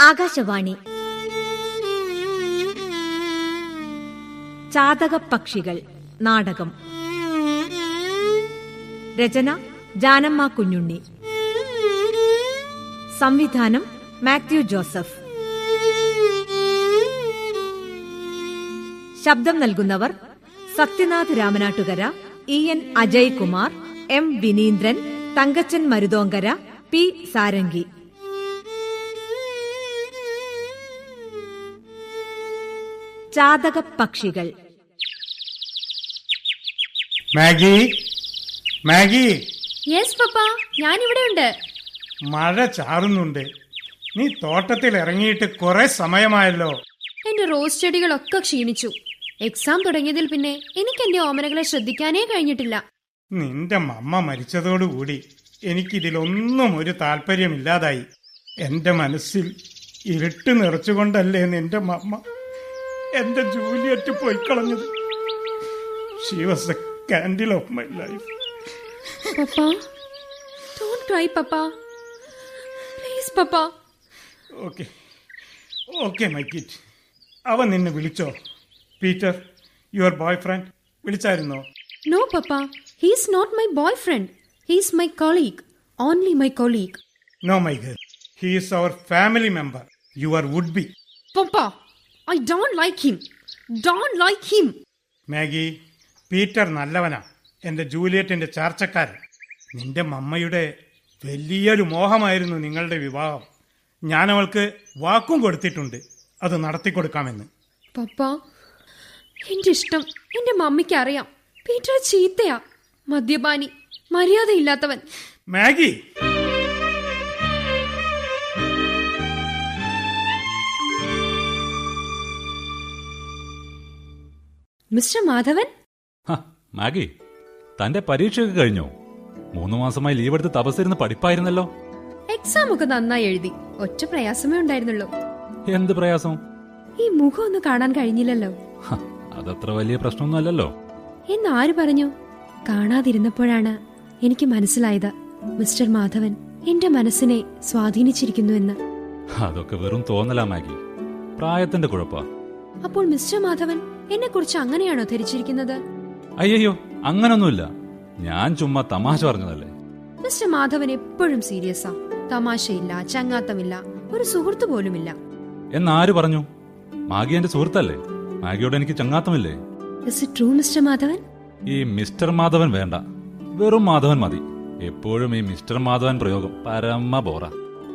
ആകാശവാണി. ചാതകപ്പക്ഷികൾ നാടകം. രചന ജാനമ്മ കുഞ്ഞുണ്ണി. സംവിധാനം Mathew Joseph. ശബ്ദം നൽകുന്നവർ Sathyanath Ramanattukara E N Ajay Kumar M Vineendran Thankachan Maruthonkara P Sarangi. ചാതകപ്പക്ഷികൾ Maggie? Maggi? Yes papa. ഞാൻ ഇവിടെ ഉണ്ട് മഴ ചാറുന്നുണ്ട്. നീ തോട്ടത്തിൽ ഇറങ്ങിയിട്ട് കുറെ സമയമായല്ലോ. എന്റെ റോസ് ചെടികളൊക്കെ ക്ഷീണിച്ചു. എക്സാം തുടങ്ങിയതിൽ പിന്നെ എനിക്ക് എന്റെ ഓമനകളെ ശ്രദ്ധിക്കാനേ കഴിഞ്ഞിട്ടില്ല. നിന്റെ മമ്മ മരിച്ചതോടുകൂടി എനിക്കിതിലൊന്നും ഒരു താല്പര്യമില്ലാതായി. എന്റെ മനസ്സിൽ ഇരുട്ട് നിറച്ചുകൊണ്ടല്ലേ നിന്റെ മമ്മ എന്റെ Juliet പോയിക്കളഞ്ഞത്. She was candle of my life papa. Don't cry papa. Please papa. Okay okay my kit അവൻ നിന്നെ വിളിച്ചോ? Peter your boy friend വിളിച്ചായിരുന്നോ? No papa. He's not my boy friend he's my colleague only my colleague no my girl he's our family member your would be papa. I don't like him don't like him Maggie Peter നല്ലവനാ. എന്റെ ജൂലിയറ്റിന്റെ ചാർച്ചക്കാരൻ. നിന്റെ മമ്മയുടെ വലിയൊരു മോഹമായിരുന്നു നിങ്ങളുടെ വിവാഹം. ഞാൻ അവൾക്ക് വാക്കും കൊടുത്തിട്ടുണ്ട്. അത് നടത്തിക്കൊടുക്കാമെന്ന്. പപ്പ എന്റെ ഇഷ്ടം എന്റെ മമ്മിക്ക് അറിയാം. പീറ്റർ ചീത്തയാ. മദ്യപാനി മര്യാദയില്ലാത്തവൻ. Maggie mister Madhavan? മാഗി തന്റെ പരീക്ഷയൊക്കെ കഴിഞ്ഞോ? മൂന്ന് മാസമായി ലീവ് എടുത്ത് തപസ്സിരുന്ന് പഠിപ്പായിരുന്നല്ലോ. എക്സാം ഒക്കെ നന്നായി എഴുതി. ഒറ്റ പ്രയാസമേ ഉണ്ടായിരുന്നുള്ളൂ. എന്ത് പ്രയാസം? ഈ മുഖം ഒന്ന് കാണാൻ കഴിഞ്ഞില്ലല്ലോ. അതത്ര വലിയ പ്രശ്നമൊന്നും അല്ലല്ലോ. എന്ന് ആര് പറഞ്ഞു? കാണാതിരുന്നപ്പോഴാണ് എനിക്ക് മനസ്സിലായത് മിസ്റ്റർ മാധവൻ എന്റെ മനസ്സിനെ സ്വാധീനിച്ചിരിക്കുന്നു എന്ന്. അതൊക്കെ വെറും തോന്നലാ മാഗി. പ്രായത്തിന്റെ കുഴപ്പ. അപ്പോൾ മിസ്റ്റർ മാധവൻ എന്നെ കുറിച്ച് അങ്ങനെയാണോ ധരിച്ചിരിക്കുന്നത്? അയ്യോ അങ്ങനൊന്നുമില്ല. ഞാൻ ചുമ്മാ തമാശ പറഞ്ഞതല്ലേ. മിസ്റ്റർ മാധവൻ എപ്പോഴും സീരിയസാ. തമാശയില്ല ചങ്ങാത്തമില്ല ഒരു സുഹൃത്ത് പോലുമില്ല. എന്നാര് പറഞ്ഞു? മാഗി എന്റെ സുഹൃത്തല്ലേ? മാഗിയോട് എനിക്ക് ചങ്ങാത്തമില്ലേ? True mister Madhavan? ഈ മിസ്റ്റർ മാധവൻ വേണ്ട. വെറും മാധവൻ മതി. എപ്പോഴും ഈ മിസ്റ്റർ മാധവൻ പ്രയോഗം പരമ ബോറ.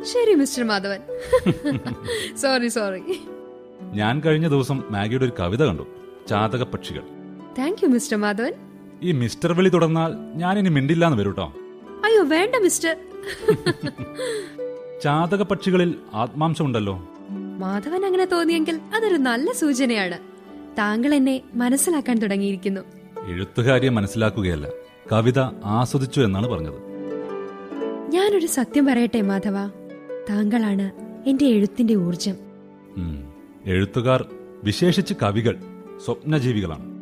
ശരി മിസ്റ്റർ മാധവൻ. സോറി സോറി ഞാൻ കഴിഞ്ഞ ദിവസം മാഗിയുടെ ഒരു കവിത കണ്ടു. ചാതക പക്ഷികൾ താങ്ക് യു മിസ്റ്റർ മാധവൻ ഈ മിസ്റ്റർ വിളി തുടർന്നാൽ ഞാൻ ഇനി മിണ്ടില്ലാന്ന് വരൂട്ടോ അയ്യോ വേണ്ട മിസ്റ്റർ ചാതക പക്ഷികളിൽ ആത്മാംശമുണ്ടല്ലോ. മാധവൻ അങ്ങനെ തോന്നിയെങ്കിൽ അതൊരു നല്ല സൂചനയാണ്. താങ്കൾ എന്നെ മനസ്സിലാക്കാൻ തുടങ്ങിയിരിക്കുന്നു. എഴുത്തുകാരിയെ മനസ്സിലാക്കുകയല്ല കവിത ആസ്വദിച്ചു എന്നാണ് പറഞ്ഞത്. ഞാനൊരു സത്യം പറയട്ടെ മാധവ. താങ്കളാണ് എന്റെ എഴുത്തിന്റെ ഊർജം. എഴുത്തുകാർ വിശേഷിച്ച് കവികൾ സ്വപ്നജീവികളാണ്.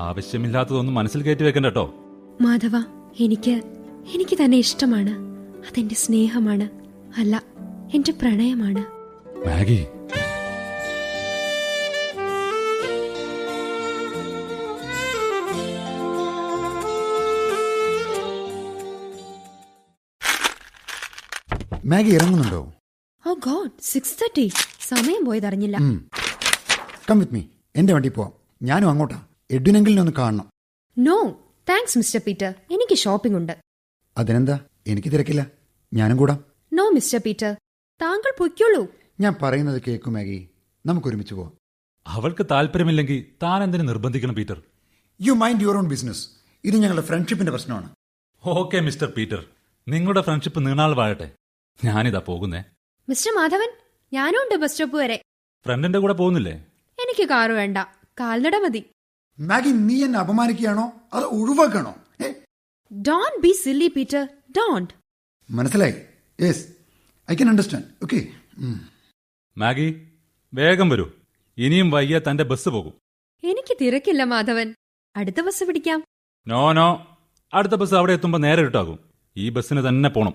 ആവശ്യമില്ലാത്തതൊന്നും മനസ്സിൽ കയറ്റി വെക്കണ്ട കേട്ടോ മാധവ എനിക്ക് എനിക്ക് തന്നെ ഇഷ്ടമാണ്. അതെന്റെ സ്നേഹമാണ്. അല്ല എന്റെ പ്രണയമാണ്. മാഗി. മാഗി ഇറങ്ങുന്നുണ്ടോ? ഓ ഗോഡ് സിക്സ് തേർട്ടി സമയം പോയതറിഞ്ഞില്ല. കം വിത്ത് മീ എന്റെ വണ്ടി പോവാം. ഞാനും അങ്ങോട്ടാ. എഡ്വിനെങ്കിലും ഒന്ന് കാണണം. നോ താങ്ക്സ് മിസ്റ്റർ പീറ്റർ എനിക്ക് ഷോപ്പിംഗ് ഉണ്ട്. അതിനെന്താ? എനിക്ക് തിരക്കില്ല. ഞാനും കൂടാം. നോ മിസ്റ്റർ പീറ്റർ താങ്കൾ പൊയ്ക്കോളൂ. ഞാൻ പറയുന്നത് കേൾക്കും മാഗി. നമുക്ക് ഒരുമിച്ച് പോവാം. അവൾക്ക് താല്പര്യമില്ലെങ്കിൽ താൻ എന്തിനു നിർബന്ധിക്കണം Peter? You mind your own business ഇത് ഞങ്ങളുടെ ഫ്രണ്ട്ഷിപ്പിന്റെ പ്രശ്നമാണ്. Okay mister Peter. നിങ്ങളുടെ ഫ്രണ്ട്ഷിപ്പ് നീണാൾ വാഴട്ടെ. ഞാനിതാ പോകുന്നേ. മിസ്റ്റർ മാധവൻ ഞാനും ഉണ്ട് ബസ് സ്റ്റോപ്പ് വരെ. ഫ്രണ്ടിന്റെ കൂടെ പോകുന്നില്ലേ? എനിക്ക് കാറ് വേണ്ട. കാൽനട മതി. മാഗി നീ എന്നെ അപമാനിക്കുകയാണോ? അത് ഒഴിവാക്കണോ? Don't be silly Peter don't മനസ്സിലായി? Yes I can understand okay Maggie വേഗം വരൂ. ഇനിയും വൈകിയ തന്റെ ബസ് പോകും. എനിക്ക് തിരക്കില്ല മാധവൻ. അടുത്ത ബസ് പിടിക്കാം. നോ നോ അടുത്ത ബസ് അവിടെ എത്തുമ്പോ നേരെ ഇട്ടാകും ഈ ബസ്സിന് തന്നെ പോണം.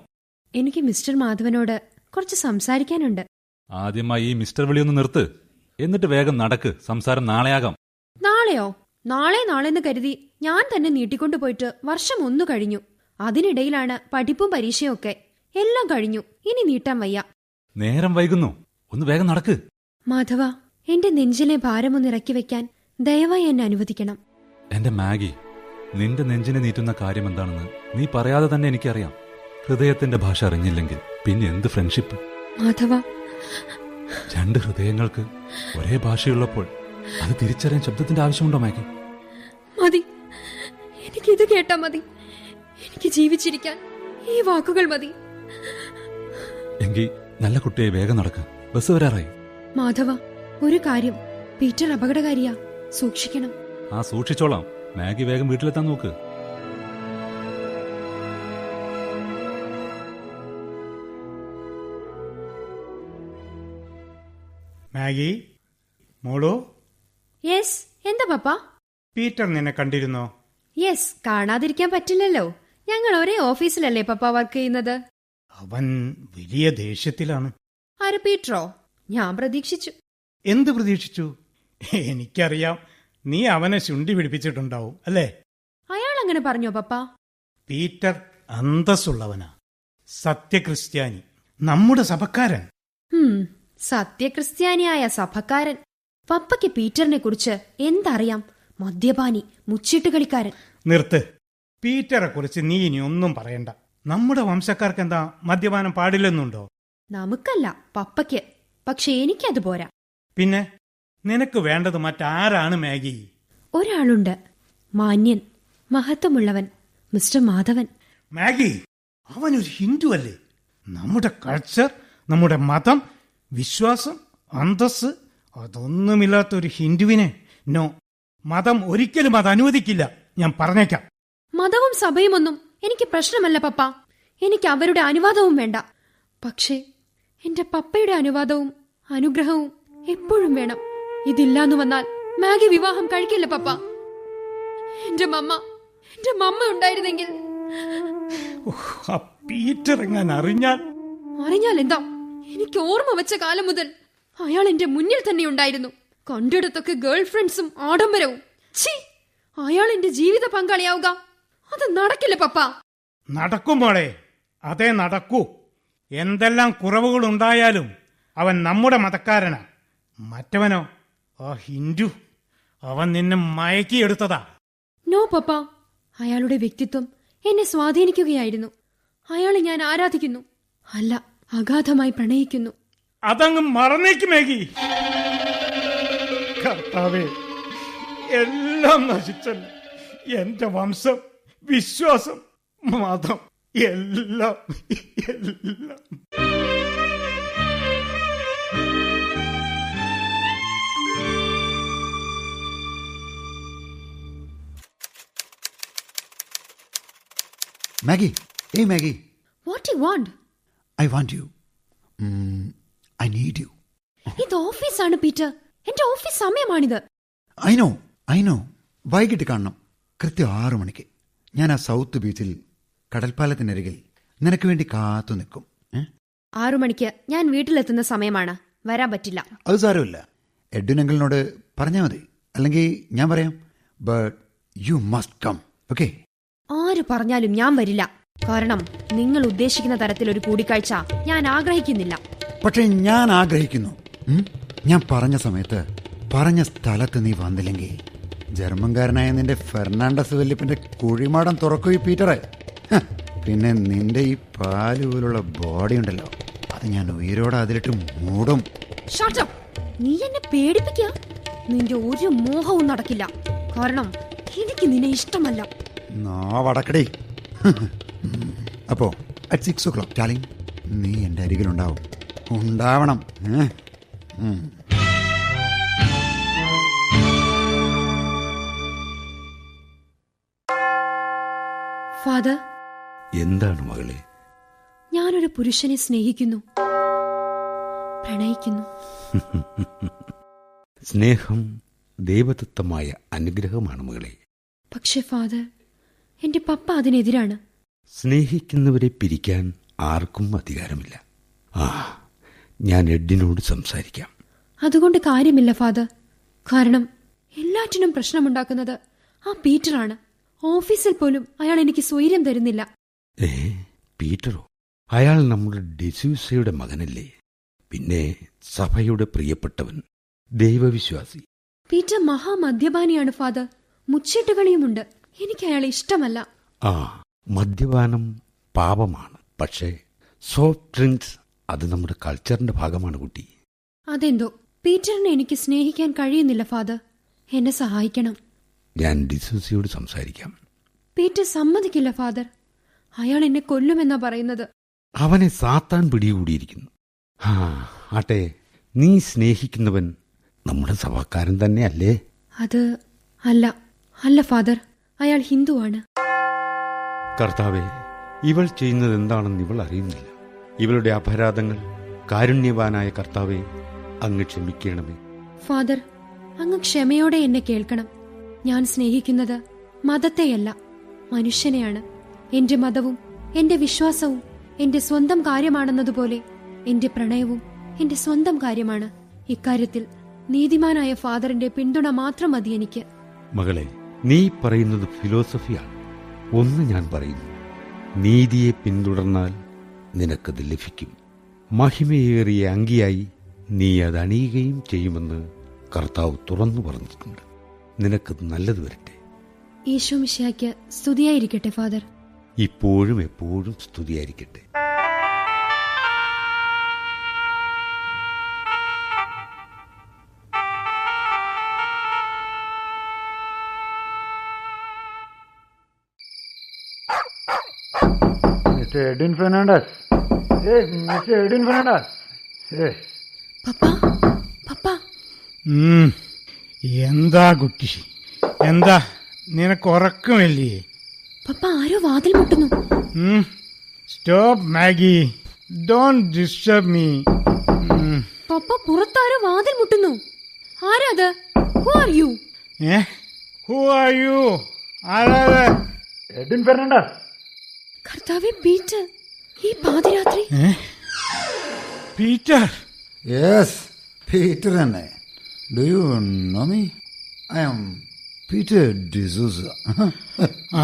എനിക്ക് മിസ്റ്റർ മാധവനോട് കുറച്ച് സംസാരിക്കാനുണ്ട്. ആദ്യമായി ഈ മിസ്റ്റർ വിളിയൊന്ന് നിർത്ത്. എന്നിട്ട് വേഗം നടക്ക്. സംസാരം നാളെയാകാം. നാളെയോ? നാളെ നാളെന്ന് കരുതി ഞാൻ തന്നെ നീട്ടിക്കൊണ്ടു പോയിട്ട് വർഷം ഒന്നു കഴിഞ്ഞു. അതിനിടയിലാണ് പഠിപ്പും പരീക്ഷയും ഒക്കെ. എല്ലാം കഴിഞ്ഞു. ഇനി നീട്ടാൻ വയ്യ. നേരം വൈകുന്നു. ഒന്ന് വേഗം നടക്ക്. മാധവ എന്റെ നെഞ്ചിലെ ഭാരമൊന്ന് ഇറക്കി വെക്കാൻ ദയവായി എന്നെ അനുവദിക്കണം. എന്റെ മാഗി നിന്റെ നെഞ്ചിനെ നീറ്റുന്ന കാര്യം എന്താണെന്ന് നീ പറയാതെ തന്നെ എനിക്കറിയാം. ഹൃദയത്തിന്റെ ഭാഷ അറിഞ്ഞില്ലെങ്കിൽ പിന്നെ എന്ത് ഫ്രണ്ട്ഷിപ്പ് മാധവ രണ്ട് ഹൃദയങ്ങൾക്ക് ഒരേ ഭാഷയുള്ളപ്പോൾ അത് തിരിച്ചറിയാൻ ശബ്ദത്തിന്റെ ആവശ്യമുണ്ടോ മാഗി? മതി. എനിക്ക് ഇത് കേട്ടാ മതി. എനിക്ക് ജീവിച്ചിരിക്കാൻ ഈ വാക്കുകൾ മതി. എങ്കിൽ നല്ല കുട്ടിയെ വേഗം നടക്കാം. ബസ് വരാറായി. മാധവ ഒരു കാര്യം. പീറ്റർ അപകടകാരിയാ. സൂക്ഷിക്കണം. ആ സൂക്ഷിച്ചോളാം. മാഗി വേഗം വീട്ടിലെത്താൻ നോക്ക്. മാഗി മോളോ? യെസ് എന്താ പപ്പ? പീറ്റർ നിന്നെ കണ്ടിരുന്നോ? യെസ് കാണാതിരിക്കാൻ പറ്റില്ലല്ലോ. ഞങ്ങൾ ഒരേ ഓഫീസിലല്ലേ പപ്പ വർക്ക് ചെയ്യുന്നത്? അവൻ വലിയ ദേഷ്യത്തിലാണ്. ആര് പീറ്ററോ? ഞാൻ പ്രതീക്ഷിച്ചു. എന്ത് പ്രതീക്ഷിച്ചു? എനിക്കറിയാം. നീ അവനെ ശുണ്ടി പിടിപ്പിച്ചിട്ടുണ്ടാവും അല്ലേ? അയാൾ അങ്ങനെ പറഞ്ഞോ പപ്പ? പീറ്റർ അന്തസ്സുള്ളവനാ. സത്യക്രിസ്ത്യാനി. നമ്മുടെ സഭക്കാരൻ. സത്യക്രിസ്ത്യാനിയായ സഭക്കാരൻ. പപ്പയ്ക്ക് പീറ്ററിനെ കുറിച്ച് എന്തറിയാം? മദ്യപാനി മുച്ചിട്ട് കളിക്കാരൻ. നിർത്ത്. പീറ്ററെ കുറിച്ച് നീ ഇനി ഒന്നും പറയണ്ട. നമ്മുടെ വംശക്കാർക്ക് എന്താ മദ്യപാനം പാടില്ലെന്നുണ്ടോ? നമുക്കല്ല പപ്പയ്ക്ക്. പക്ഷെ എനിക്കത് പോരാ. പിന്നെ? നിനക്ക് വേണ്ടത് മറ്റാരാണ് മാഗി? ഒരാളുണ്ട്. മാന്യൻ മഹത്വമുള്ളവൻ മിസ്റ്റർ മാധവൻ. മാഗി അവനൊരു ഹിന്ദു അല്ലേ നമ്മുടെ കൾച്ചർ നമ്മുടെ മതം വിശ്വാസം അന്തസ് അതൊന്നുമില്ലാത്ത ഒരു ഹിന്ദുവിനെ. നോ മതം ഒരിക്കലും അത് അനുവദിക്കില്ല. ഞാൻ പറഞ്ഞേക്കാം. മതവും സഭയുമൊന്നും എനിക്ക് പ്രശ്നമല്ല പപ്പ. എനിക്ക് അവരുടെ അനുവാദവും വേണ്ട. പക്ഷേ എന്റെ പപ്പയുടെ അനുവാദവും അനുഗ്രഹവും എപ്പോഴും വേണം. ഇതില്ലാന്ന് വന്നാൽ മാഗി വിവാഹം കഴിക്കില്ല പപ്പ. എന്റെ മമ്മ എന്റെ മമ്മ ഉണ്ടായിരുന്നെങ്കിൽ പീറ്റർ എങ്ങാൻ അറിഞ്ഞാൽ അറിഞ്ഞാൽ എന്താ? എനിക്ക് ഓർമ്മ വെച്ച കാലം മുതൽ അയാൾ എന്റെ മുന്നിൽ തന്നെ ഉണ്ടായിരുന്നു. കണ്ടിടത്തൊക്കെ ഗേൾ ഫ്രണ്ട്സും ആഡംബരവും. ഛീ അയാൾ എന്റെ ജീവിത പങ്കാളിയാവുക. അത് നടക്കില്ല പപ്പ. നടക്കും മോളെ. അതേ നടക്കൂ. എന്തെല്ലാം കുറവുകൾ ഉണ്ടായാലും അവൻ നമ്മുടെ മതക്കാരനാ. മറ്റവനോ? ആ ഹിന്ദു. അവൻ നിന്നെ മയക്കിയെടുത്തതാ. നോ പപ്പ. അയാളുടെ വ്യക്തിത്വം എന്നെ സ്വാധീനിക്കുകയായിരുന്നു. അയാളെ ഞാൻ ആരാധിക്കുന്നു. അല്ല അഗാധമായി പ്രണയിക്കുന്നു. അതങ്ങ് മറന്നേക്ക് മേഗി. കർത്താവേ എല്ലാം നശിച്ചല്ലോ എന്റെ വംശം വിശ്വാസം മതം എല്ലാം എല്ലാം. മാഗി ഏയ് Maggie. What you want I want you I need you ഇത് ഓഫീസാണ് പീറ്റർ. എന്റെ ഓഫീസ് സമയമാണിത്. ഐ നോ ഐ നോ വൈകിട്ട് കാണണം. കൃത്യം ആറു മണിക്ക്. ഞാൻ ആ സൗത്ത് ബീച്ചിൽ കടൽപ്പാലത്തിനരികിൽ നിനക്ക് വേണ്ടി കാത്തു നിൽക്കും? ആറു മണിക്ക് ഞാൻ വീട്ടിലെത്തുന്ന സമയമാണ്. വരാൻ പറ്റില്ല. അത് സാരമില്ല. എഡ്വിൻ അങ്കിളിനോട് പറഞ്ഞാൽ മതി. അല്ലെങ്കിൽ ഞാൻ പറയാം. But you must come okay ആര് പറഞ്ഞാലും ഞാൻ വരില്ല. കാരണം നിങ്ങൾ ഉദ്ദേശിക്കുന്ന തരത്തിൽ ഒരു കൂടിക്കാഴ്ച ഞാൻ ആഗ്രഹിക്കുന്നില്ല. പക്ഷെ ഞാൻ ആഗ്രഹിക്കുന്നു. ഞാൻ പറഞ്ഞ സമയത്ത് പറഞ്ഞ സ്ഥലത്ത് നീ വന്നില്ലെങ്കിൽ ജർമ്മൻകാരനായ നിന്റെ ഫെർണാണ്ടസ് വെല്ലിപ്പിന്റെ കുഴിമാടം തുറക്കും ഈ പീറ്ററെ പിന്നെ നിന്റെ ഈ പാൽ പോലുള്ള ബോഡി ഉണ്ടല്ലോ അത് ഞാൻ ഉയരോടെ അതിലിട്ട് മൂടും! നീ എന്നെ പേടിപ്പിക്കുക? നിന്റെ ഒരു മോഹവും നടക്കില്ല. കാരണം എനിക്ക് നിന്നെ ഇഷ്ടമല്ല. നാ വടക്കടേ അപ്പോ at six o'clock darling നീ എന്റെ അരികിലുണ്ടാവും. ഉണ്ടാവണം. ഫാദർ എന്താണ് മകളെ? ഞാനൊരു പുരുഷനെ സ്നേഹിക്കുന്നു. പ്രണയിക്കുന്നു. സ്നേഹം ദൈവദത്തമായ അനുഗ്രഹമാണ് മകളെ. പക്ഷെ ഫാദർ എന്റെ പപ്പ അതിനെതിരാണ്. സ്നേഹിക്കുന്നവരെ പിരിക്കാൻ ആർക്കും അധികാരമില്ല. ആ ഞാൻ എഡിനോട് സംസാരിക്കാം. അതുകൊണ്ട് കാര്യമില്ല ഫാദർ. കാരണം എല്ലാറ്റിനും പ്രശ്നമുണ്ടാക്കുന്നത് ആ പീറ്ററാണ്. ഓഫീസിൽ പോലും അയാൾ എനിക്ക് സ്വൈര്യം തരുന്നില്ല. ഏ പീറ്ററോ? അയാൾ നമ്മുടെ ഡെസ്യൂസയുടെ മകനല്ലേ? പിന്നെ സഭയുടെ പ്രിയപ്പെട്ടവൻ ദൈവവിശ്വാസി. പീറ്റർ മഹാമദ്യപാനിയാണ് ഫാദർ. മുച്ചിട്ടുകളിയുമുണ്ട്. എനിക്ക് അയാളെ ഇഷ്ടമല്ല. ആ മദ്യപാനം പാപമാണ്. പക്ഷേ സോഫ്റ്റ് ഡ്രിങ്ക്സ് അത് നമ്മുടെ കൾച്ചറിന്റെ ഭാഗമാണ് കുട്ടി. അതെന്തോ? പീറ്ററിനെ എനിക്ക് സ്നേഹിക്കാൻ കഴിയുന്നില്ല ഫാദർ. എന്നെ സഹായിക്കണം. ഞാൻ ഡിസൂസിയോട് സംസാരിക്കാം. പീറ്റർ സമ്മതിക്കില്ല ഫാദർ. അയാൾ എന്നെ കൊല്ലുമെന്നാ പറയുന്നത്. അവനെ സാത്താൻ പിടികൂടിയിരിക്കുന്നു. ആ ആട്ടെ നീ സ്നേഹിക്കുന്നവൻ നമ്മുടെ സഭക്കാരൻ തന്നെ അല്ലേ അത് അല്ല അല്ല ഫാദർ. അയാൾ ഹിന്ദുവാണ്. കർത്താവെ ഇവൾ ചെയ്യുന്നത് എന്താണെന്ന് ഇവൾ അറിയുന്നില്ല. ഇവളുടെ അപരാധങ്ങൾ കാരുണ്യവാനായ കർത്താവെ അങ്ങ് ക്ഷമിക്കണമേ. ഫാദർ അങ്ങ് ക്ഷമയോടെ എന്നെ കേൾക്കണം. ഞാൻ സ്നേഹിക്കുന്നത് മതത്തെയല്ല മനുഷ്യനെയാണ്. എന്റെ മതവും എന്റെ വിശ്വാസവും എന്റെ സ്വന്തം കാര്യമാണെന്നതുപോലെ എന്റെ പ്രണയവും എന്റെ സ്വന്തം കാര്യമാണ്. ഇക്കാര്യത്തിൽ നീതിമാനായ ഫാദറിന്റെ പിന്തുണ മാത്രം മതി എനിക്ക്. മകളെ നീ പറയുന്നത് ഫിലോസഫിയാണ്. ഒന്ന് ഞാൻ പറയുന്നു. നീതിയെ പിന്തുടർന്നാൽ നിനക്കത് ലഭിക്കും. മഹിമയേറിയ അങ്കിയായി നീ അത് അണിയുകയും ചെയ്യുമെന്ന് കർത്താവ് തുറന്നു പറഞ്ഞിട്ടുണ്ട്. നിനക്കത് നല്ലത് വരട്ടെ. ഈശോ മിശാക്ക് സ്തുതിയായിരിക്കട്ടെ ഫാദർ. ഇപ്പോഴും എപ്പോഴും സ്തുതിയായിരിക്കട്ടെ. എഡിൻ ഫെർണാണ്ടസ് ഏ മിസ്റ്റർ എഡിൻ ഫെർണാണ്ടസ് ഏ പപ്പ പപ്പ ഉം. എന്താ കുട്ടി? എന്താ? നിനക്ക് ഉറക്കമില്ലേ? പപ്പ ആരോ വാതിൽ മുട്ടുന്നു. Stop Maggie don't disturb me papa പുറത്താരോ വാതിൽ മുട്ടുന്നു? ആരാത്? ഹു ആർ യു ഏ? ഹു ആർ യു ആരാത്? എഡിൻ ഫെർണാണ്ടസ് കർത്താവെ പീറ്റർ. ഈ പാതിരാത്രി? പീറ്റർ? യെസ് പീറ്റർ തന്നെ. Do you know me I am Peter D'Souza ആ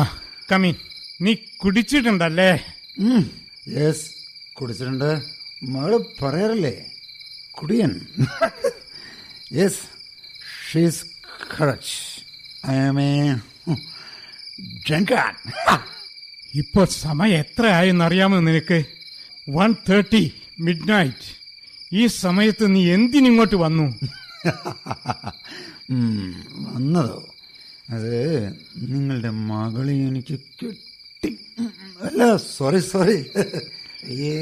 കമീൻ നീ കുടിച്ചിട്ടുണ്ടല്ലേ? യെസ് കുടിച്ചിട്ടുണ്ട്. മകൾ പറയാറില്ലേ? കുടിയൻ. Yes she's correct I am a drunkard ഇപ്പോൾ സമയം എത്ര ആയെന്നറിയാമോ നിനക്ക്? വൺ തേർട്ടി മിഡ് നൈറ്റ് ഈ സമയത്ത് നീ എന്തിനിങ്ങോട്ട് വന്നു? വന്നതോ. അത് നിങ്ങളുടെ മകളെ എനിക്ക് കെട്ടി അല്ല സോറി സോറി അയ്യേ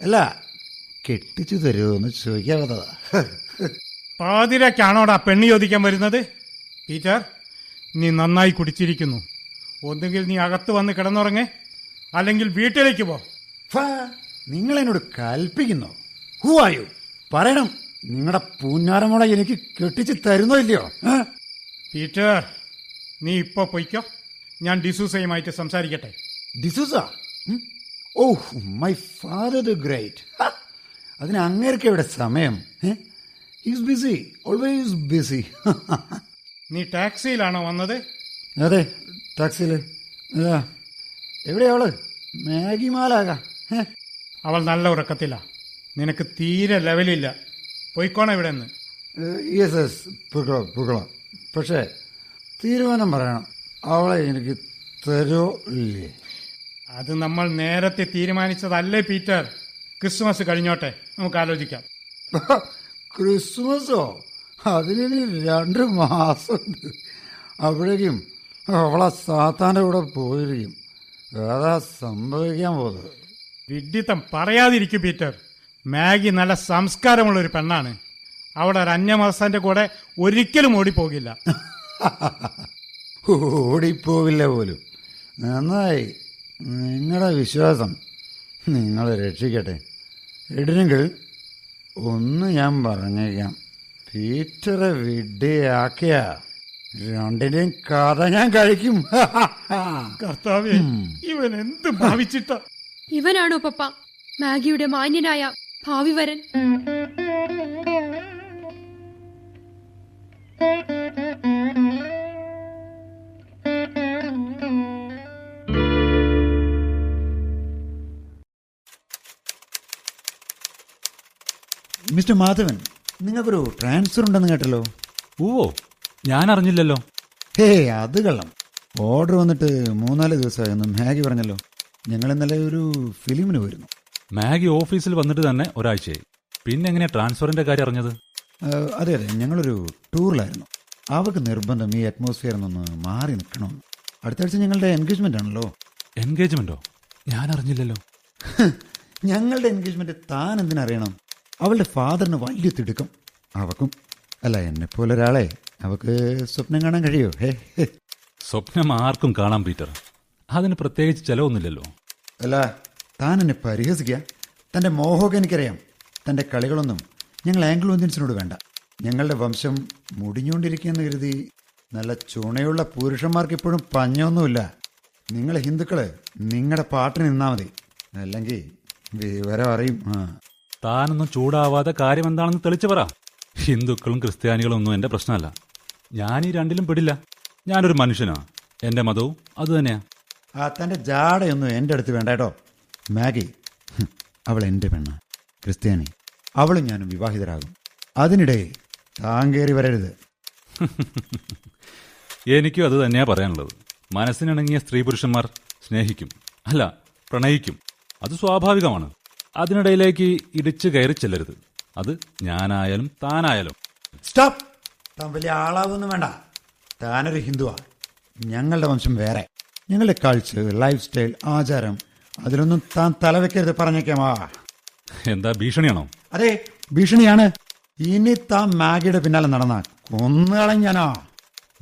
അല്ല കെട്ടിച്ചു തരുമോ എന്ന് ചോദിക്കാവുന്നതാ. പാതിരക്കാണോടാ പെണ്ണ് ചോദിക്കാൻ വരുന്നത്? പീറ്റർ നീ നന്നായി കുടിച്ചിരിക്കുന്നു. ഒന്നുകിൽ നീ അകത്ത് വന്ന് കിടന്നുറങ്ങേ അല്ലെങ്കിൽ വീട്ടിലേക്ക് പോ. നിങ്ങൾ എന്നോട് കൽപ്പിക്കുന്നു. ഹൂ ആയു പറയണം നിങ്ങളുടെ പൂഞ്ഞാരമുള എനിക്ക് കെട്ടിച്ച് തരുന്നോ ഇല്ലയോ? പീറ്റർ നീ ഇപ്പൊ പൊയ്ക്കോ. ഞാൻ ഡിസൂസയുമായിട്ട് സംസാരിക്കട്ടെ. D'Souza? Oh my father the great അതിന് അങ്ങേർക്ക് എവിടെ സമയം? ഈസ് ബിസി ഓൾവേസ് ബിസി നീ ടാക്സിയിലാണോ വന്നത്? അതെ ടാക്സിയിൽ അതാ. എവിടെയാ അവൾ? മാഗി മാലാക അവൾ നല്ല ഉറക്കത്തില്ല നിനക്ക് തീരെ ലെവലില്ല. പോയിക്കോണം ഇവിടെ നിന്ന് യെസ് യെസ് പുകളോ പുകളോ പക്ഷേ തീരുമാനം പറയണം. അവളെ എനിക്ക് തരോ ഇല്ലേ? അത് നമ്മൾ നേരത്തെ തീരുമാനിച്ചതല്ലേ പീറ്റർ? ക്രിസ്മസ് കഴിഞ്ഞോട്ടെ. നമുക്ക് ആലോചിക്കാം. ക്രിസ്മസോ? അതിനി രണ്ട് മാസമുണ്ട്. അപ്പോഴേക്കും അവളെ സാത്താന്റെ കൂടെ പോയിരിക്കും. ഏതാ സംഭവിക്കാൻ പോകുന്നത്? വിഡ്ഢിത്തം പറയാതിരിക്കും പീറ്റർ. മാഗി നല്ല സംസ്കാരമുള്ള ഒരു പെണ്ണാണ്. അവിടെ ഒരു അന്യമാസന്റെ കൂടെ ഒരിക്കലും ഓടിപ്പോകില്ല. ഓടിപ്പോകില്ല പോലും. നന്നായി. നിങ്ങളുടെ വിശ്വാസം നിങ്ങളെ രക്ഷിക്കട്ടെ. ഇടനെങ്കിൽ ഒന്ന് ഞാൻ പറഞ്ഞേക്കാം. പീറ്ററെ വിഡ്ഢിയാക്കിയ രണ്ടിന്റെയും കഥ ഞാൻ കഴിക്കും. കർത്താവേ ഇവൻ എന്ത് ഭാവിച്ചിട്ട? ഇവനാണോ പപ്പ? മാഗിയുടെ മാന്യനായ ഭാവി വരൻ മിസ്റ്റർ മാധവൻ നിങ്ങൾക്കൊരു ട്രാൻസ്ഫർ ഉണ്ടെന്ന് കേട്ടല്ലോ? ഓ ഞാൻ അറിഞ്ഞില്ലല്ലോ ഹേ അത് കള്ളം. ഓർഡർ വന്നിട്ട് മൂന്നാൽ ദിവസമായിരുന്നു മാഗി പറഞ്ഞല്ലോ. ഞങ്ങൾ ഇന്നലെ ഒരു ഫിലിമിന് പോയിരുന്നു. മാഗി ഓഫീസിൽ വന്നിട്ട് തന്നെ ഒരാഴ്ചയായി. പിന്നെ എങ്ങനെ ട്രാൻസ്ഫറിന്റെ കാര്യം അറിഞ്ഞത്? അതെ അതെ. ഞങ്ങളൊരു ടൂറിലായിരുന്നു. അവർക്ക് നിർബന്ധം ഈ അറ്റ്മോസ്ഫിയറിൽ നിന്ന് മാറി നിൽക്കണമെന്ന്. അടുത്ത ആഴ്ച ഞങ്ങളുടെ എൻഗേജ്മെന്റ് ആണല്ലോ. എൻഗേജ്മെന്റോ ഞാൻ അറിഞ്ഞില്ലല്ലോ ഞങ്ങളുടെ എൻഗേജ്മെന്റ് താൻ എന്തിനറിയണം? അവളുടെ ഫാദറിന് വലിയ തിടുക്കം. അവക്കും അല്ല എന്നെ പോലെ ഒരാളെ അവക്ക് സ്വപ്നം കാണാൻ കഴിയോ? ഹേ. സ്വപ്നം ആർക്കും കാണാം പീറ്റർ. അതിന് പ്രത്യേകിച്ച് ചെലവൊന്നുമില്ലല്ലോ. അല്ല താൻ എന്നെ പരിഹസിക്കുക തന്റെ മോഹമൊക്കെ എനിക്കറിയാം. തന്റെ കളികളൊന്നും ഞങ്ങൾ ആംഗ്ലോ ഇന്ത്യൻസിനോട് വേണ്ട. ഞങ്ങളുടെ വംശം മുടിഞ്ഞുകൊണ്ടിരിക്കുകയെന്ന് കരുതി നല്ല ചുണയുള്ള പുരുഷന്മാർക്ക് ഇപ്പോഴും പഞ്ഞൊന്നുമില്ല. നിങ്ങൾ ഹിന്ദുക്കൾ നിങ്ങളുടെ പാട്ടിന് നിന്നാ മതി. അല്ലെങ്കിൽ വിവരം അറിയും. ആ. താനൊന്നും ചൂടാവാതെ കാര്യം എന്താണെന്ന് തെളിച്ചു പറ. ഹിന്ദുക്കളും ക്രിസ്ത്യാനികളും ഒന്നും എന്റെ പ്രശ്നമല്ല. ഞാൻ ഈ രണ്ടിലും പെടില്ല. ഞാനൊരു മനുഷ്യനാ. എന്റെ മതവും അതുതന്നെയാ ആ തന്റെ ജാടയൊന്നും എന്റെ അടുത്ത് വേണ്ട കേട്ടോ. മാഗി അവൾ എന്റെ പെണ്ണ. ക്രിസ്ത്യാനി. അവളും ഞാനും വിവാഹിതരാകും. അതിനിടെ താങ്കേറി വരരുത്. എനിക്കും അത് തന്നെയാ പറയാനുള്ളത്. മനസ്സിനിണങ്ങിയ സ്ത്രീ പുരുഷന്മാർ സ്നേഹിക്കും. അല്ല പ്രണയിക്കും. അത് സ്വാഭാവികമാണ്. അതിനിടയിലേക്ക് ഇടിച്ചു കയറി ചെല്ലരുത്. അത് ഞാനായാലും താനായാലും. സ്റ്റോപ്പ്! താൻ വലിയ ആളാവൊന്നും വേണ്ട. താനൊരു ഹിന്ദുവാ. ഞങ്ങളുടെ വംശം വേറെ. ഞങ്ങളുടെ കാഴ്ച ലൈഫ് സ്റ്റൈൽ ആചാരം അതിലൊന്നും താൻ തലവെക്കരുത് പറഞ്ഞേക്കാമാ എന്താ ഭീഷണിയാണോ? അതെ ഭീഷണിയാണ്. ഇനി താൻ മാഗിയുടെ പിന്നാലെ നടന്ന കൊന്നുകളഞ്ഞാനോ.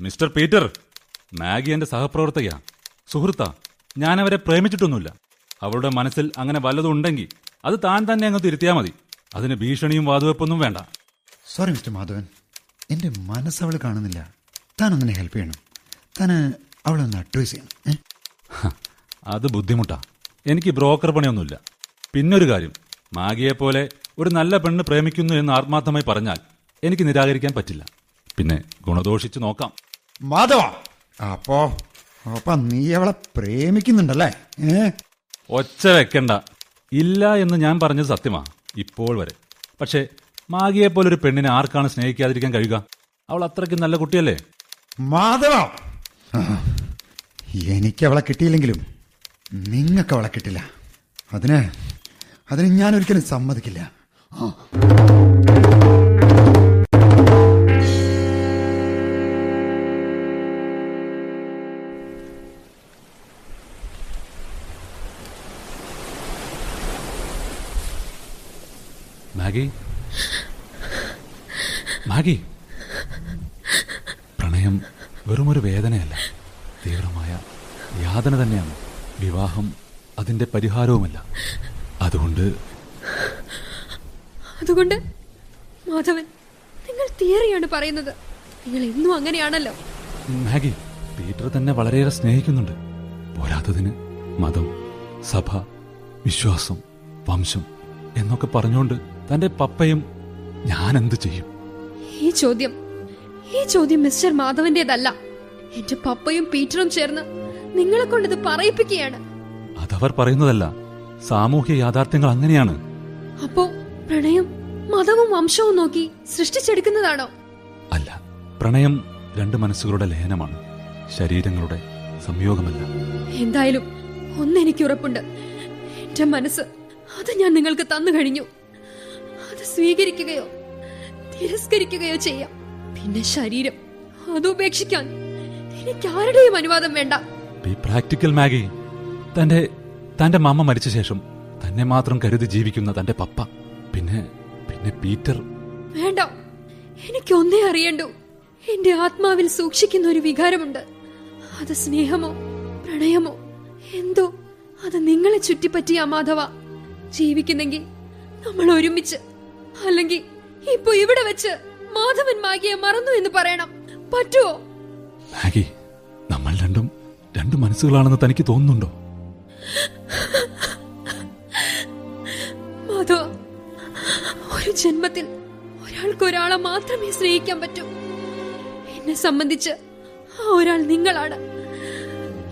മിസ്റ്റർ പീറ്റർ മാഗി എന്റെ സഹപ്രവർത്തകയാ. സുഹൃത്താ ഞാൻ അവരെ പ്രേമിച്ചിട്ടൊന്നുമില്ല. അവളുടെ മനസ്സിൽ അങ്ങനെ വല്ലതും ഉണ്ടെങ്കിൽ അത് താൻ തന്നെ അങ്ങ് തിരുത്തിയാ മതി. അതിന് ഭീഷണിയും വാതുവെപ്പൊന്നും വേണ്ട. Sorry mister Madhavan. എന്റെ മനസ്സ് അവൾ കാണുന്നില്ല. താൻ അങ്ങനെ ഹെൽപ്പ് ചെയ്യണം. താന് അവളെ ഒന്ന് അഡ്വൈസ് ചെയ്യണം അത് ബുദ്ധിമുട്ടാ. എനിക്ക് ബ്രോക്കർ പണിയൊന്നുമില്ല. പിന്നൊരു കാര്യം മാഗിയെ പോലെ ഒരു നല്ല പെണ്ണ് പ്രേമിക്കുന്നു എന്ന് ആത്മാർത്ഥമായി പറഞ്ഞാൽ എനിക്ക് നിരാകരിക്കാൻ പറ്റില്ല. പിന്നെ ഗുണദോഷിച്ച് നോക്കാം. മാധവ! അപ്പോ അപ്പൊ നീ അവളെ പ്രേമിക്കുന്നുണ്ടല്ലേ ഒച്ച വെക്കണ്ട. ഇല്ല എന്ന് ഞാൻ പറഞ്ഞത് സത്യമാ ഇപ്പോൾ വരെ. പക്ഷേ മാഗിയെ പോലെ ഒരു പെണ്ണിനെ ആർക്കാണ് സ്നേഹിക്കാതിരിക്കാൻ കഴിയുക? അവൾ അത്രയ്ക്ക് നല്ല കുട്ടിയല്ലേ? മാധവ! എനിക്ക് അവളെ കിട്ടിയില്ലെങ്കിലും നിങ്ങൾക്ക് അവളെ കിട്ടില്ല. അതിന് അതിന് ഞാൻ ഒരിക്കലും സമ്മതിക്കില്ല മാഗി? മാഗി. പ്രണയം വെറുമൊരു വേദനയല്ല തീവ്രമായ യാതന തന്നെയാണ്. വിവാഹം അതിന്റെ പരിഹാരവുമല്ല. അതുകൊണ്ട് അതുകൊണ്ട് മാധവൻ നിങ്ങൾ തിയറിയാണ് പറയുന്നത്. നിങ്ങൾ എന്നും അങ്ങനെയാണല്ലോ. മാഗി പീറ്റർ തന്നെ വളരെയേറെ സ്നേഹിക്കുന്നുണ്ട്. പോരാത്തതിന് മതം സഭ വിശ്വാസം വംശം എന്നൊക്കെ പറഞ്ഞുകൊണ്ട് തന്റെ പപ്പയും ഞാൻ എന്ത് ചെയ്യും? ഈ ചോദ്യം ഈ ചോദ്യം മിസ്റ്റർ മാധവന്റേതല്ല. എന്റെ പപ്പയും പീറ്ററും ചേർന്ന് നിങ്ങളെ കൊണ്ടിത് പറയിപ്പിക്കുകയാണ്. അതവർ പറയുന്നതല്ല സാമൂഹ്യ യാഥാർത്ഥ്യങ്ങൾ അങ്ങനെയാണ്. അപ്പോ പ്രണയം മതവും വംശവും നോക്കി സൃഷ്ടിച്ചെടുക്കുന്നതാണോ? അല്ല പ്രണയം രണ്ട് മനസ്സുകളുടെ ലയനമാണ് ശരീരങ്ങളുടെ സംയോഗമല്ല. എന്തായാലും ഒന്നെനിക്ക് ഉറപ്പുണ്ട് എന്റെ മനസ്സ് അത് ഞാൻ നിങ്ങൾക്ക് തന്നു കഴിഞ്ഞു. അത് സ്വീകരിക്കുകയോ തിരസ്കരിക്കുകയോ ചെയ്യാം. പിന്നെ ശരീരം. അത് ഉപേക്ഷിക്കാൻ എനിക്ക് ആരുടെയും അനുവാദം വേണ്ട. ബി പ്രാക്ടിക്കൽ മാഗി തന്റെ തന്റെ മാമ മരിച്ച ശേഷം തന്നെ മാത്രം കരുതി ജീവിക്കുന്ന തന്റെ പപ്പ. പിന്നെ പിന്നെ പീറ്റർ. വേണ്ട. എനിക്ക് ഒന്നേ അറിയണ്ടു. എന്റെ ആത്മാവിൽ സൂക്ഷിക്കുന്ന ഒരു വികാരമുണ്ട്. അത് സ്നേഹമോ പ്രണയമോ എന്തോ അത് നിങ്ങളെ ചുറ്റിപ്പറ്റിയ മാധവ. ജീവിക്കുന്നെങ്കിൽ നമ്മൾ ഒരുമിച്ച് അല്ലെങ്കിൽ ഇപ്പൊ ഇവിടെ വെച്ച് മാധവൻ മാഗിയെ മറന്നു എന്ന് പറയണം. പറ്റുമോ മാഗി നമ്മൾ രണ്ടും രണ്ടു മനസ്സുകളാണെന്ന് തനിക്ക് തോന്നുന്നുണ്ടോ? മാധവ ഒരു ജന്മത്തിൽ ഒരാൾക്ക് ഒരാളെ മാത്രമേ സ്നേഹിക്കാൻ പറ്റൂ. എന്നെ സംബന്ധിച്ച് ആ ഒരാൾ നിങ്ങളാണ്.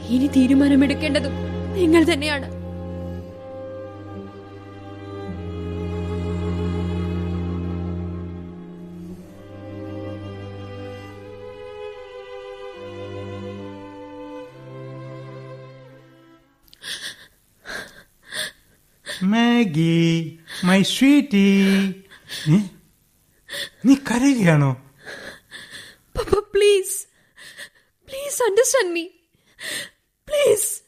ഇനി തീരുമാനമെടുക്കേണ്ടതും നിങ്ങൾ തന്നെയാണ്. Maggie my sweetie. നീ കരയുകയാണോ? Papa please please understand me please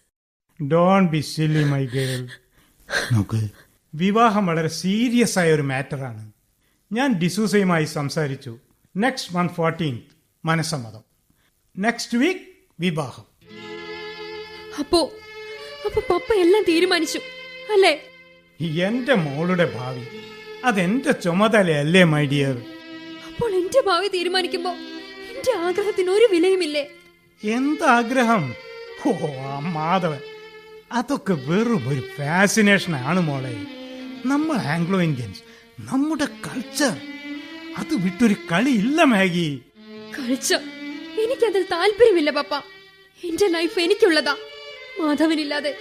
don't be silly my girl നോക്ക്. വിവാഹം വളരെ സീരിയസ് ആയ ഒരു മാറ്ററാണ്. ഞാൻ ഡിസൂസയുമായി സംസാരിച്ചു. നെക്സ്റ്റ് മന്ത് ഫോർട്ടീൻത്ത് മനസ്സമ്മതം. നെക്സ്റ്റ് വീക്ക് വിവാഹം. അപ്പോ അപ്പൊ പപ്പ എല്ലാം തീരുമാനിച്ചു അല്ലേ? എന്റെ മോളുടെ ഭാവി. അതെന്റെ ചുമതലയല്ലേ മൈ ഡിയർ അപ്പോൾ എന്റെ ഭാവി തീരുമാനിക്കുമ്പോ എന്റെ ആഗ്രഹത്തിന് ഒരു വിലയുമില്ലേ? എന്താഗ്രഹം? ഓ ആ മാധവൻ. അതൊക്കെ വെറും ഒരു ഫാസിനേഷൻ ആണ് മോളെ. നമ്മൾ ആംഗ്ലോ ഇന്ത്യൻസ് നമ്മുടെ കൾച്ചർ അത് വിട്ടൊരു കളിയില്ല മാഗി. കൾച്ചർ എനിക്കതിൽ താല്പര്യമില്ല പപ്പ. എന്റെ ലൈഫ് എനിക്കുള്ളതാ. മാധവനില്ലാതെ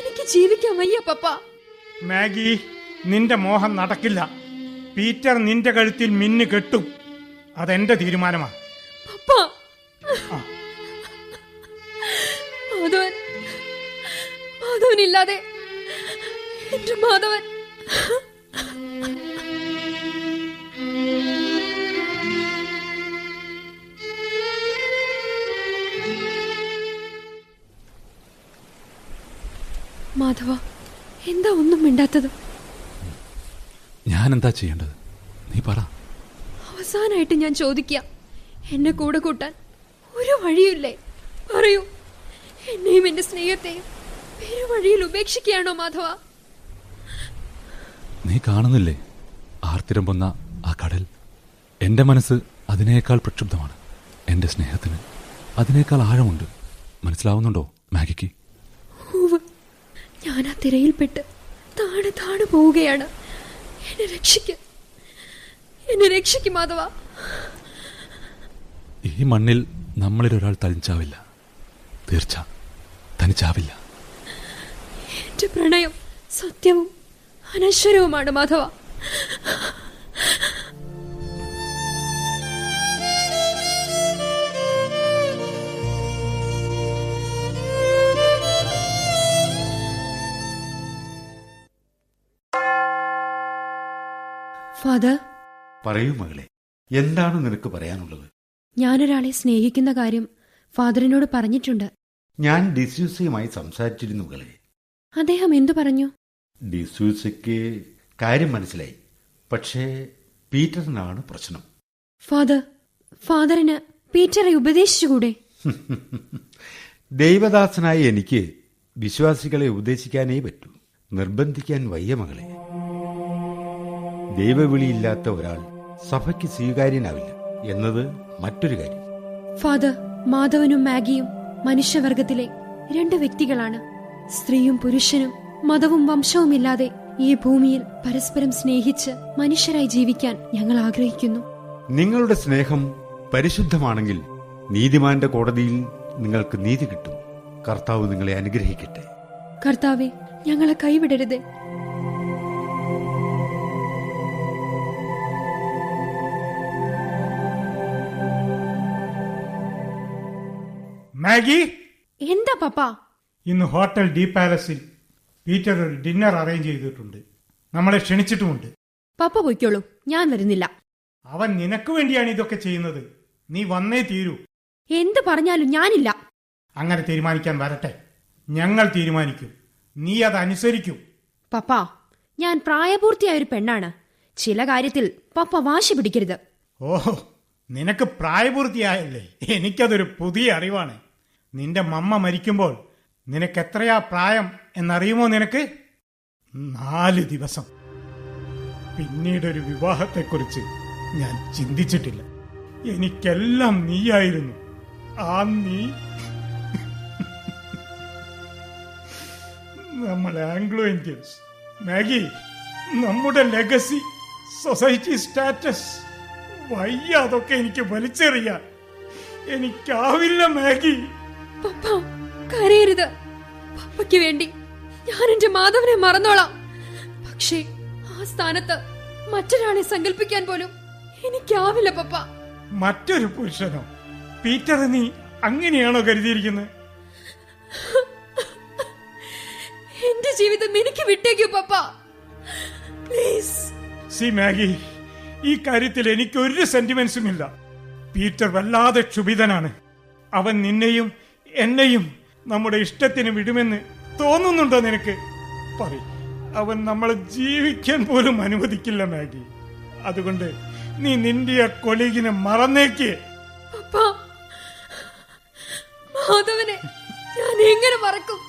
എനിക്ക് ജീവിക്കാൻ വയ്യ പപ്പ. മാഗി നിന്റെ മോഹം നടക്കില്ല. പീറ്റർ നിന്റെ കഴുത്തിൽ മിന്നു കെട്ടും. അതെന്റെ തീരുമാനമാണ് പപ്പ. മാധവൻ. മാധവനില്ലാതെ എന്റെ മാധവൻ. മാധവ. എന്താ ഒന്നും മിണ്ടാത്തത്? ഞാൻ എന്താ ചെയ്യേണ്ടത്? നീ പറ. അവസാനായിട്ട് ഞാൻ ചോദിക്കാം എന്നെ കൂടെ കൂട്ടാൻ ഒരു വഴിയില്ലേ? പറയൂ. എന്നെയും എന്റെ സ്നേഹത്തെയും പെരുവഴിയിൽ ഉപേക്ഷിക്കുകയാണോ മാധവ? നീ കാണുന്നില്ലേ? ആർത്തിരം വന്ന ആ കടൽ. എന്റെ മനസ്സ് അതിനേക്കാൾ പ്രക്ഷുബ്ധമാണ്. എന്റെ സ്നേഹത്തിന് അതിനേക്കാൾ ആഴമുണ്ട്. മനസ്സിലാവുന്നുണ്ടോ മാഗിക്ക്? ഞാൻ ആ തിരയിൽപ്പെട്ട് താണു താണു പോവുകയാണ്. എന്നെ രക്ഷിക്ക. എന്നെ രക്ഷിക്ക മാധവ. ഈ മണ്ണിൽ നമ്മളിൽ ഒരാൾ തനിച്ചാവില്ല. തീർച്ച തനിച്ചാവില്ല. എന്റെ പ്രണയം സത്യവും അനശ്വരവുമാണ് മാധവ. ഫാദർ പറയൂ മകളെ എന്താണ് നിനക്ക് പറയാനുള്ളത്? ഞാനൊരാളെ സ്നേഹിക്കുന്ന കാര്യം ഫാദറിനോട് പറഞ്ഞിട്ടുണ്ട്. ഞാൻ ഡിസ്യൂസയുമായി സംസാരിച്ചിരുന്നു മകളെ. അദ്ദേഹം എന്തു പറഞ്ഞു? ഡിസ്യൂസയ്ക്ക് കാര്യം മനസ്സിലായി. പക്ഷേ പീറ്ററിനാണ് പ്രശ്നം. ഫാദർ ഫാദറിന് പീറ്ററെ ഉപദേശിച്ചുകൂടെ? ദൈവദാസനായ എനിക്ക് വിശ്വാസികളെ ഉപദേശിക്കാനേ പറ്റൂ. നിർബന്ധിക്കാൻ വയ്യ മകളെ. ദൈവവിളിയില്ലാത്ത ഒരാൾ സഭയ്ക്ക് സ്വീകാര്യനാവില്ല എന്നത് മറ്റൊരു കാര്യം. ഫാദർ മാധവനും മാഗിയും മനുഷ്യവർഗത്തിലെ രണ്ട് വ്യക്തികളാണ്. സ്ത്രീയും പുരുഷനും മതവും വംശവുമില്ലാതെ ഈ ഭൂമിയിൽ പരസ്പരം സ്നേഹിച്ച് മനുഷ്യരായി ജീവിക്കാൻ ഞങ്ങൾ ആഗ്രഹിക്കുന്നു. നിങ്ങളുടെ സ്നേഹം പരിശുദ്ധമാണെങ്കിൽ നീതിമാന്റെ കോടതിയിൽ നിങ്ങൾക്ക് നീതി കിട്ടും. കർത്താവ് നിങ്ങളെ അനുഗ്രഹിക്കട്ടെ. കർത്താവെ ഞങ്ങളെ കൈവിടരുതേ. മാഗി? എന്താ പപ്പ? ഇന്ന് ഹോട്ടൽ ഡി പാലസിൽ പീറ്റർ ഒരു ഡിന്നർ അറേഞ്ച് ചെയ്തിട്ടുണ്ട്. നമ്മളെ ക്ഷണിച്ചിട്ടുമുണ്ട്. പപ്പ പോയിക്കോളൂ. ഞാൻ വരുന്നില്ല. അവൻ നിനക്ക് വേണ്ടിയാണ് ഇതൊക്കെ ചെയ്യുന്നത്. നീ വന്നേ തീരൂ. എന്ത് പറഞ്ഞാലും ഞാനില്ല. അങ്ങനെ തീരുമാനിക്കാൻ വരട്ടെ. ഞങ്ങൾ തീരുമാനിക്കും. നീ അത് അനുസരിക്കും. പപ്പ ഞാൻ പ്രായപൂർത്തിയായ ഒരു പെണ്ണാണ്. ചില കാര്യത്തിൽ പപ്പ വാശി പിടിക്കരുത്. ഓഹോ നിനക്ക് പ്രായപൂർത്തിയായല്ലേ? എനിക്കതൊരു പുതിയ അറിവാണ്. നിന്റെ മമ്മ മരിക്കുമ്പോൾ നിനക്ക് എത്രയാ പ്രായം എന്നറിയുമോ നിനക്ക്? നാല് ദിവസം. പിന്നീടൊരു വിവാഹത്തെക്കുറിച്ച് ഞാൻ ചിന്തിച്ചിട്ടില്ല. എനിക്കെല്ലാം നീയായിരുന്നു. ആ നീ. നമ്മൾ ആംഗ്ലോ ഇന്ത്യൻസ്. മാഗി നമ്മുടെ ലെഗസി സൊസൈറ്റി സ്റ്റാറ്റസ്. വയ്യ അതൊക്കെ എനിക്ക് വലിച്ചെറിയാൻ. എനിക്കാവില്ല മാഗി. പപ്പ കരയരുത്. പപ്പയ്ക്ക് വേണ്ടി ഞാൻ എന്റെ മാധവനെ മറന്നോളാം. പക്ഷേ ആ സ്ഥാനത്ത് മറ്റൊരാളെ സങ്കല്പിക്കാൻ പോലും എനിക്കാവില്ല പപ്പ. മറ്റൊരു പുരുഷനോ? പീറ്റർ നീ അങ്ങനെയാണോ കരുതിയിരിക്കുന്നത്? എന്റെ ജീവിതം എനിക്ക് വിട്ടേക്കൂ പപ്പ. പ്ലീസ്. സി മാഗി ഈ കാര്യത്തിൽ എനിക്ക് ഒരു സെന്റിമെന്റ്സും ഇല്ല പീറ്റർ വല്ലാതെ ക്ഷുഭിതനാണ്. അവൻ നിന്നെയും എന്നെയും നമ്മുടെ ഇഷ്ടത്തിന് വിടുമെന്ന് തോന്നുന്നുണ്ടോ നിനക്ക്? പറ അവൻ നമ്മളെ ജീവിക്കാൻ പോലും അനുവദിക്കില്ല മാഗി. അതുകൊണ്ട് നീ നിന്റെ ആ കൊലീഗിനെ മറന്നേക്ക്. മാധവനെ ഞാൻ എങ്ങനെ മറക്കും?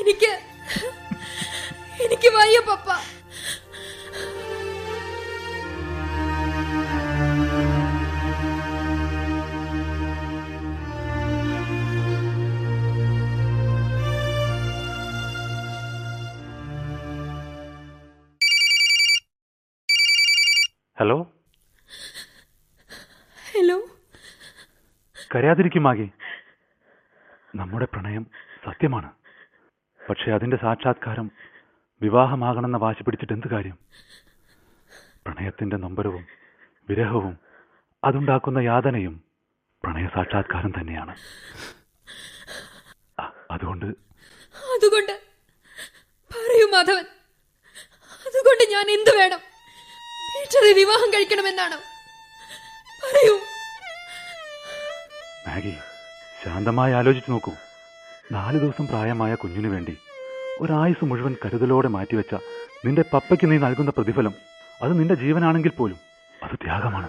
എനിക്ക് എനിക്ക് വയ്യ പപ്പ. കരയാതിരിക്കുമാകെ. നമ്മുടെ പ്രണയം സത്യമാണ്. പക്ഷെ അതിന്റെ സാക്ഷാത്കാരം വിവാഹമാകണമെന്ന വാശി പിടിച്ചിട്ട് എന്ത് കാര്യം? പ്രണയത്തിന്റെ നൊമ്പരവും വിരഹവും അതുണ്ടാക്കുന്ന യാതനയും പ്രണയ സാക്ഷാത്കാരം തന്നെയാണ്. അതുകൊണ്ട് അതുകൊണ്ട് പറയൂ മാധവൻ. അതുകൊണ്ട് ഞാൻ എന്തു വേണം? വിവാഹം കഴിക്കണമെന്നാണോ? മാഗി ശാന്തമായി ആലോചിച്ചു നോക്കൂ. നാല് ദിവസം പ്രായമായ കുഞ്ഞിനു വേണ്ടി ഒരായുസ് മുഴുവൻ കരുതലോടെ മാറ്റിവെച്ച നിന്റെ പപ്പയ്ക്ക് നീ നൽകുന്ന പ്രതിഫലം അത് നിന്റെ ജീവനാണെങ്കിൽ പോലും അത് ത്യാഗമാണ്.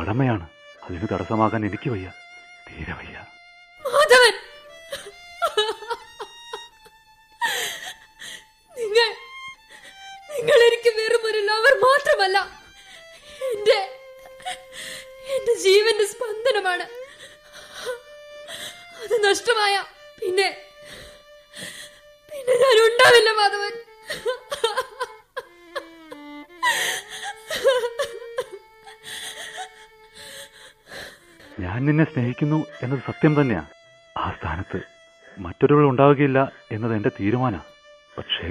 കടമയാണ്. അതിന് തടസ്സമാകാൻ എനിക്ക് വയ്യ. തീരെ വയ്യ. എന്നത് സത്യം തന്നെയാ. ആ സ്ഥാനത്ത് മറ്റൊരുവൾ ഉണ്ടാവുകയില്ല എന്നത് എന്റെ തീരുമാന. പക്ഷേ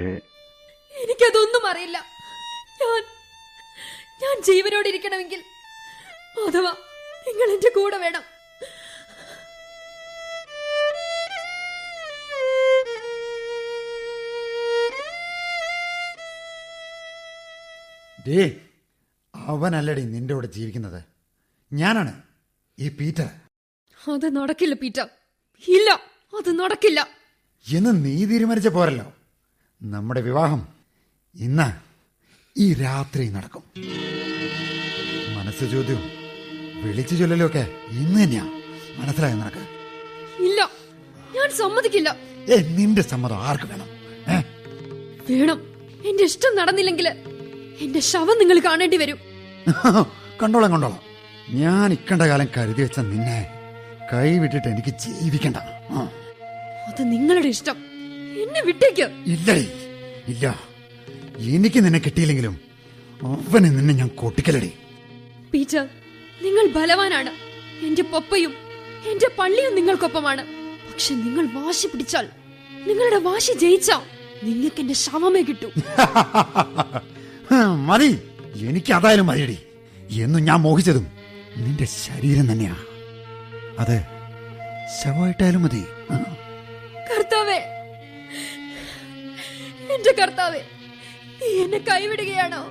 എനിക്കതൊന്നും അറിയില്ല. ഞാൻ ഞാൻ ജീവനോടെ ഇരിക്കണമെങ്കിൽ അഥവാ നിങ്ങൾ എന്റെ കൂടെ വേണം. ഡേ അവനല്ലടി നിന്റെ കൂടെ ജീവിക്കുന്നത്. ഞാനാണ് ഈ പീറ്റർ. അത് നടക്കില്ല പീറ്റർ. ഇല്ല അത് നടക്കില്ല. എന്ന് നീ തീരുമാനിച്ച പോരല്ലോ. നമ്മുടെ വിവാഹം ഇന്ന് ഈ രാത്രി നടക്കും. മനസ്സ് ചോദ്യവും വിളിച്ചു ചൊല്ലലൊക്കെ ഒക്കെ ഇന്ന് തന്നെയാ. മനസ്സിലായ നിനക്ക്? ഇല്ല ഞാൻ സമ്മതിക്കില്ല. ഏ നിന്റെ സമ്മതം ആർക്ക് വേണം? വേണം എന്റെ ഇഷ്ടം നടന്നില്ലെങ്കിൽ എന്റെ ശവം നിങ്ങൾ കാണേണ്ടി വരും. കണ്ടോളാം കണ്ടോളാം. ഞാൻ ഇക്കണ്ട കാലം കരുതി വെച്ച നിന്നെ കൈ വിട്ടിട്ട് എനിക്ക് ജീവിക്കണ്ട. അത് നിങ്ങളുടെ ഇഷ്ടം. എന്നെ വിട്ടേക്ക്. ഇല്ല? ഇല്ല. എനിക്ക് നിന്നെ കിട്ടിയില്ലെങ്കിലും അവനെ നിന്നെ ഞാൻ കൊട്ടിക്കലടി. പീറ്റർ നിങ്ങൾ ബലവാനാണ്. എന്റെ പപ്പയും എന്റെ പള്ളിയും നിങ്ങൾക്കൊപ്പമാണ്. പക്ഷെ നിങ്ങൾ വാശി പിടിച്ചാൽ നിങ്ങളുടെ വാശി ജയിച്ചാ നിങ്ങൾക്ക് എന്റെ ശവമേ കിട്ടൂ. മതി. എനിക്ക് അതായാലും മതിയടി. എന്നും ഞാൻ മോഹിച്ചതും നിന്റെ ശരീരം തന്നെയാ. അത്. ശവമായിട്ടായാലും മതി. കർത്താവേ എന്റെ കർത്താവേ നീ എന്നെ കൈവിടുകയാണോ?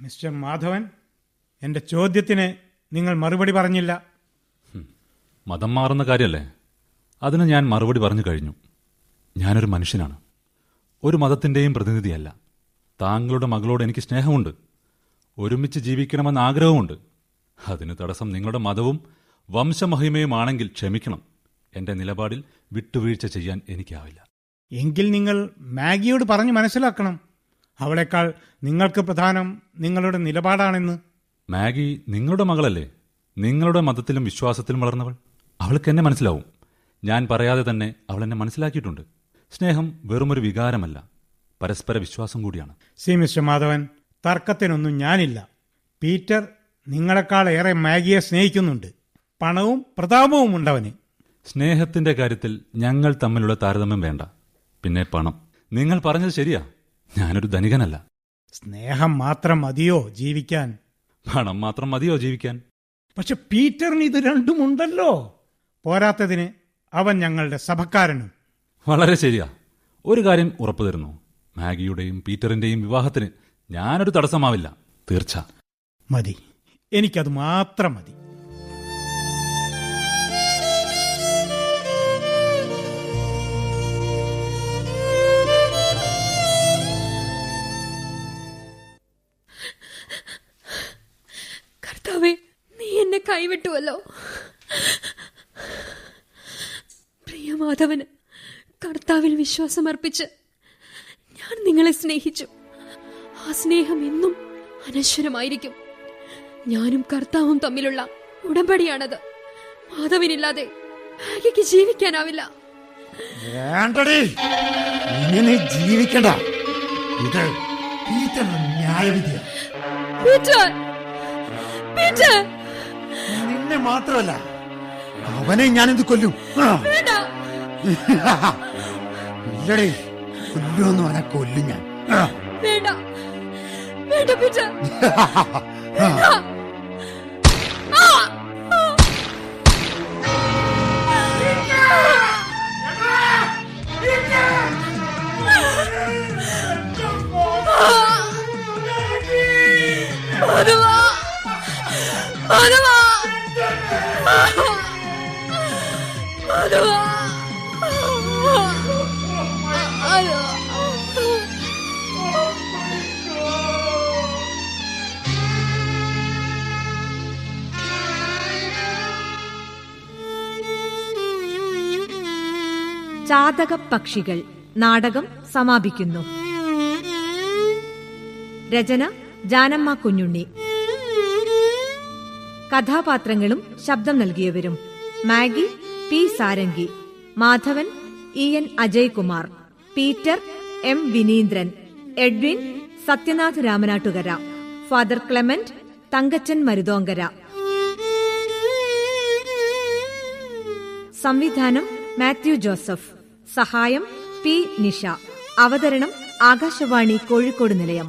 മിസ്റ്റർ മാധവൻ എന്റെ ചോദ്യത്തിന് നിങ്ങൾ മറുപടി പറഞ്ഞില്ല. മതം മാറുന്ന കാര്യമല്ലേ അതിന് ഞാൻ മറുപടി പറഞ്ഞു കഴിഞ്ഞു. ഞാനൊരു മനുഷ്യനാണ്. ഒരു മതത്തിന്റെയും പ്രതിനിധിയല്ല. താങ്കളുടെ മകളോട് എനിക്ക് സ്നേഹമുണ്ട്. ഒരുമിച്ച് ജീവിക്കണമെന്ന ആഗ്രഹമുണ്ട്. അതിന് തടസ്സം നിങ്ങളുടെ മതവും വംശമഹിമയുമാണെങ്കിൽ ക്ഷമിക്കണം. എന്റെ നിലപാടിൽ വിട്ടുവീഴ്ച ചെയ്യാൻ എനിക്കാവില്ല. എങ്കിൽ നിങ്ങൾ മാഗിയോട് പറഞ്ഞു മനസ്സിലാക്കണം. അവളെക്കാൾ നിങ്ങൾക്ക് പ്രധാനം നിങ്ങളുടെ നിലപാടാണെന്ന്. മാഗി നിങ്ങളുടെ മകളല്ലേ? നിങ്ങളുടെ മതത്തിലും വിശ്വാസത്തിലും വളർന്നവൾ. അവൾക്ക് എന്നെ മനസ്സിലാവും. ഞാൻ പറയാതെ തന്നെ അവൾ എന്നെ മനസ്സിലാക്കിയിട്ടുണ്ട്. സ്നേഹം വെറുമൊരു വികാരമല്ല പരസ്പര വിശ്വാസം കൂടിയാണ്. സി മിസ്റ്റർ മാധവൻ തർക്കത്തിനൊന്നും ഞാനില്ല. പീറ്റർ നിങ്ങളെക്കാൾ ഏറെ മാഗിയെ സ്നേഹിക്കുന്നുണ്ട്. പണവും പ്രതാപവും ഉണ്ടവന്. സ്നേഹത്തിന്റെ കാര്യത്തിൽ ഞങ്ങൾ തമ്മിലുള്ള താരതമ്യം വേണ്ട. പിന്നെ പണം. നിങ്ങൾ പറഞ്ഞത് ശരിയാ. ഞാനൊരു ധനികനല്ല. സ്നേഹം മാത്രം മതിയോ ജീവിക്കാൻ? പണം മാത്രം മതിയോ ജീവിക്കാൻ? പക്ഷെ പീറ്ററിന് ഇത് രണ്ടുമുണ്ടല്ലോ. പോരാത്തതിന് അവൻ ഞങ്ങളുടെ സഭക്കാരനും. വളരെ ശരിയാ. ഒരു കാര്യം ഉറപ്പു തരുന്നു. മാഗിയുടെയും പീറ്ററിന്റെയും വിവാഹത്തിന് ഞാനൊരു തടസ്സമാവില്ല. തീർച്ച. മതി. എനിക്കത് മാത്രം മതി. കർത്താവേ നീ എന്നെ കൈവിട്ടുവല്ലോ. പ്രിയമാധവന് കർത്താവിൽ വിശ്വാസമർപ്പിച്ച് ഞാൻ നിങ്ങളെ സ്നേഹിച്ചു. ആ സ്നേഹം എന്നും അനശ്വരമായിരിക്കും. ഞാനും കർത്താവും തമ്മിലുള്ള ഉടമ്പടിയാണത്. മാധവനില്ലാതെ ഭാഗ്യക്ക് ജീവിക്കാനാവില്ല. വേണ്ടടി. ഇങ്ങനെ ജീവിക്കണ്ട. ഇത് പീറ്ററിന്റെ ന്യായവിധിയാ. പീറ്റർ! പീറ്റർ! നിന്നെ മാത്രമല്ല. അവനെ ഞാനിത് കൊല്ലും. വേണ്ട. ഇല്ലടേ കൊല്ലുമെന്ന് അവനെ കൊല്ലും ഞാൻ. വേണ്ട. വേണ്ട പീറ്റർ മാധവ. മാധവ. മാധവ. ചാതക പക്ഷികൾ നാടകം സമാപിക്കുന്നു. രചന ജാനമ്മ കുഞ്ഞുണ്ണി. കഥാപാത്രങ്ങളും ശബ്ദം നൽകിയവരും Maggie P Sarangi Madhavan E N Ajaykumar Peter M Vineendran Edwin Sathyanath Ramanattukara father Clement Thankachan Maruthonkara. സംവിധാനം മാത്യു ജോസഫ്. സഹായം പി നിഷ. അവതരണം ആകാശവാണി കോഴിക്കോട് നിലയം.